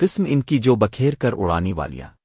قسم ان کی جو بکھیر کر اڑانی والیاں۔